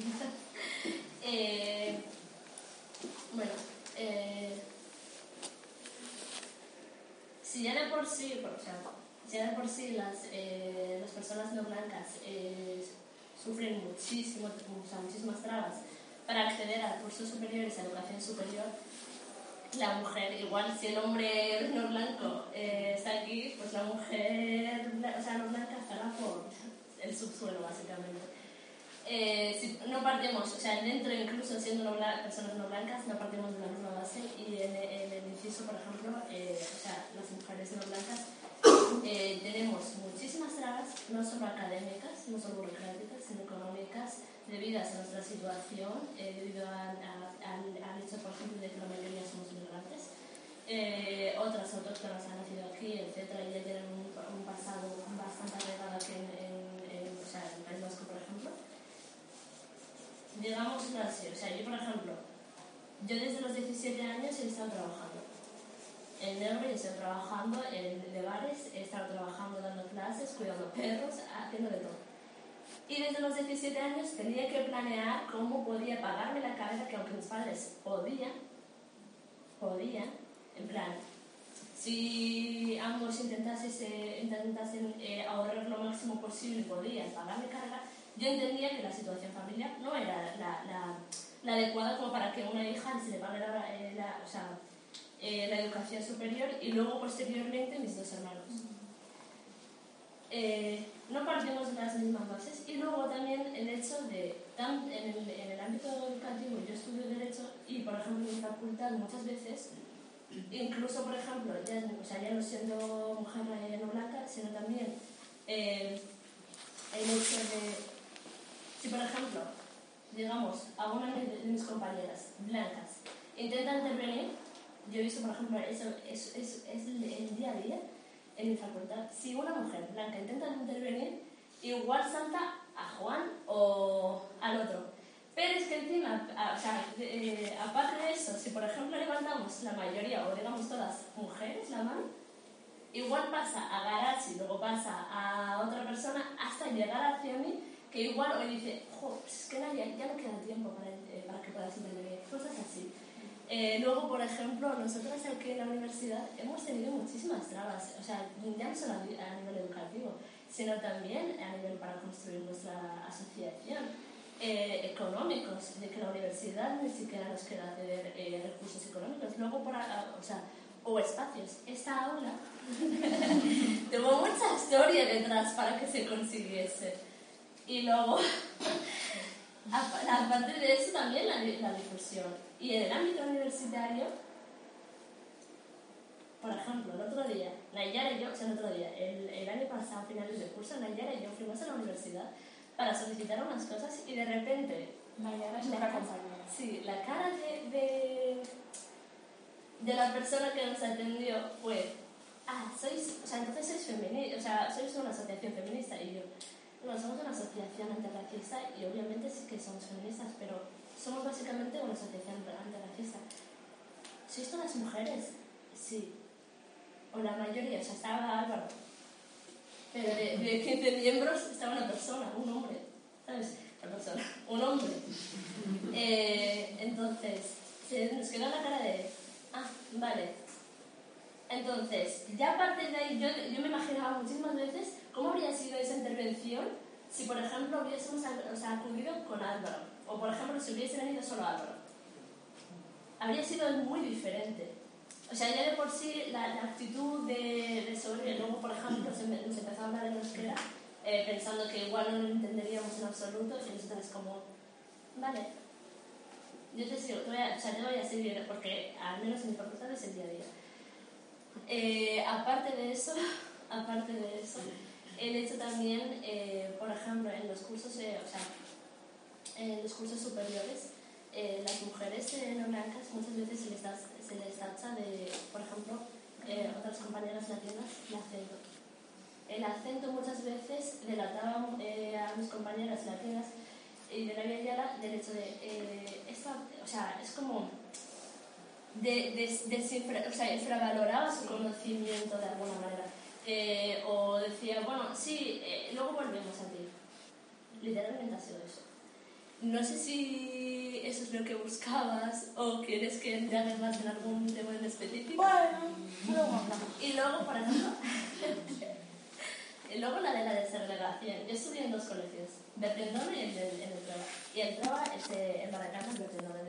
Eh, bueno, eh, si ya de por sí, o sea, ya de por sí las, eh, las personas no blancas sufren muchísimo, o sea, muchísimas trabas para acceder a cursos superiores, a educación superior, la mujer, igual si el hombre no blanco está aquí, pues la mujer, o sea, no blanca estará por el subsuelo, básicamente. Eh, si no partimos, o sea, dentro incluso siendo personas no blancas, no partimos de la misma base y en, el inciso, por ejemplo, eh, o sea, las mujeres no blancas eh, tenemos muchísimas trabas, no solo académicas, no solo burocráticas, sino económicas, debidas a nuestra situación, debido al, hecho, por ejemplo, de que la mayoría somos migrantes. otras autóctonas han nacido aquí, etcétera, y ya tienen un, pasado bastante arreglado aquí en, en, o en el País Vasco, por ejemplo digamos así, o sea, yo por ejemplo, yo desde los 17 años he estado trabajando. En negro he estado trabajando en de bares, he estado trabajando dando clases, cuidando perros, haciendo de todo. Y desde los 17 años tenía que planear cómo podía pagarme la cabeza, que aunque mis padres podían, podían, en plan, si ambos intentasen, intentasen eh, ahorrar lo máximo posible, podían pagarme carga, yo entendía que la situación familiar no era la, la, la adecuada como para que una hija se le pague la, eh, o sea, eh, la educación superior y luego posteriormente mis dos hermanos. Eh, no partimos de las mismas bases y luego también el hecho de, en el, en el ámbito educativo yo estudio Derecho y por ejemplo en mi facultad muchas veces, incluso por ejemplo, ya, o sea, ya no siendo mujer no blanca, sino también el hecho de si, por ejemplo, digamos, a una de mis compañeras blancas intenta intervenir, yo he visto, por ejemplo, eso es, es, es el, día a día en mi facultad. Si una mujer blanca intenta intervenir, igual salta a Juan o al otro. Pero es que encima, o sea, eh, aparte de eso, si por ejemplo levantamos la mayoría o digamos todas mujeres la mano, igual pasa a Garachi, luego pasa a otra persona hasta llegar hacia mí que igual hoy dice, jo, pues es que ya, ya no queda tiempo para, eh, para que puedas intervenir, cosas así. Eh, luego, por ejemplo, nosotros aquí en la universidad hemos tenido muchísimas trabas, o sea, ya no solo a nivel educativo, sino también a nivel para construir nuestra asociación. Eh, económicos, de que la universidad ni siquiera nos queda ceder eh, recursos económicos, luego por, o sea, o espacios. Esta aula tuvo mucha historia detrás para que se consiguiese. Y luego, aparte de eso, también la, la difusión. Y en el ámbito universitario, por ejemplo, el otro día, Nayara y yo, o sea, el otro día, el, el año pasado, a finales del curso, Nayara y yo fuimos a la universidad para solicitar unas cosas y de repente... Nayara es una compañera. Sí, la cara de, de, de, la persona que nos atendió fue, ah, sois, o sea, entonces sois feminista, o sea, sois una asociación feminista y yo, bueno, somos una asociación antirracista y obviamente sí que somos feministas, pero somos básicamente una asociación antirracista. ¿Sois todas mujeres? Sí. O la mayoría, o sea, estaba Álvaro. Pero de, de 15 miembros estaba una persona, un hombre. ¿Sabes? Una persona, un hombre. Eh, entonces, se nos quedó la cara de, ah, vale. Entonces, ya aparte de ahí, yo, yo me imaginaba muchísimas veces ¿Cómo habría sido esa intervención si, por ejemplo, hubiésemos o sea, acudido con Álvaro? O, por ejemplo, si hubiese venido solo Álvaro. Habría sido muy diferente. O sea, ya de por sí la, la actitud de, de sobre, luego, por ejemplo, se, nos empezó a hablar en euskera, eh, pensando que igual no lo entenderíamos en absoluto, y nosotros como, vale, yo te sigo, te voy a, o sea, te voy a seguir, porque al menos en mi facultad es el día a día. Eh, aparte de eso, aparte de eso, el hecho también, eh, por ejemplo, en los cursos, eh, o sea, en los cursos superiores, eh, las mujeres no blancas muchas veces se les, da, se les tacha de, por ejemplo, otras compañeras latinas, el acento. El acento muchas veces delataba a mis compañeras latinas y de la del hecho de, esta, o sea, es como de, de, o sea, infravaloraba su conocimiento de alguna manera eh, o decía, bueno, sí, eh, luego volvemos a ti. Literalmente ha sido eso. no sé si eso es lo que buscabas o quieres que entremos más en algún tema en específico. Bueno, luego hablamos. Y luego, por ejemplo, y luego la de la desegregación. Yo estudié en dos colegios, Bertendone y el, del- en el Traba. Y el Traba, este, en Baracaldo, es Bertendone.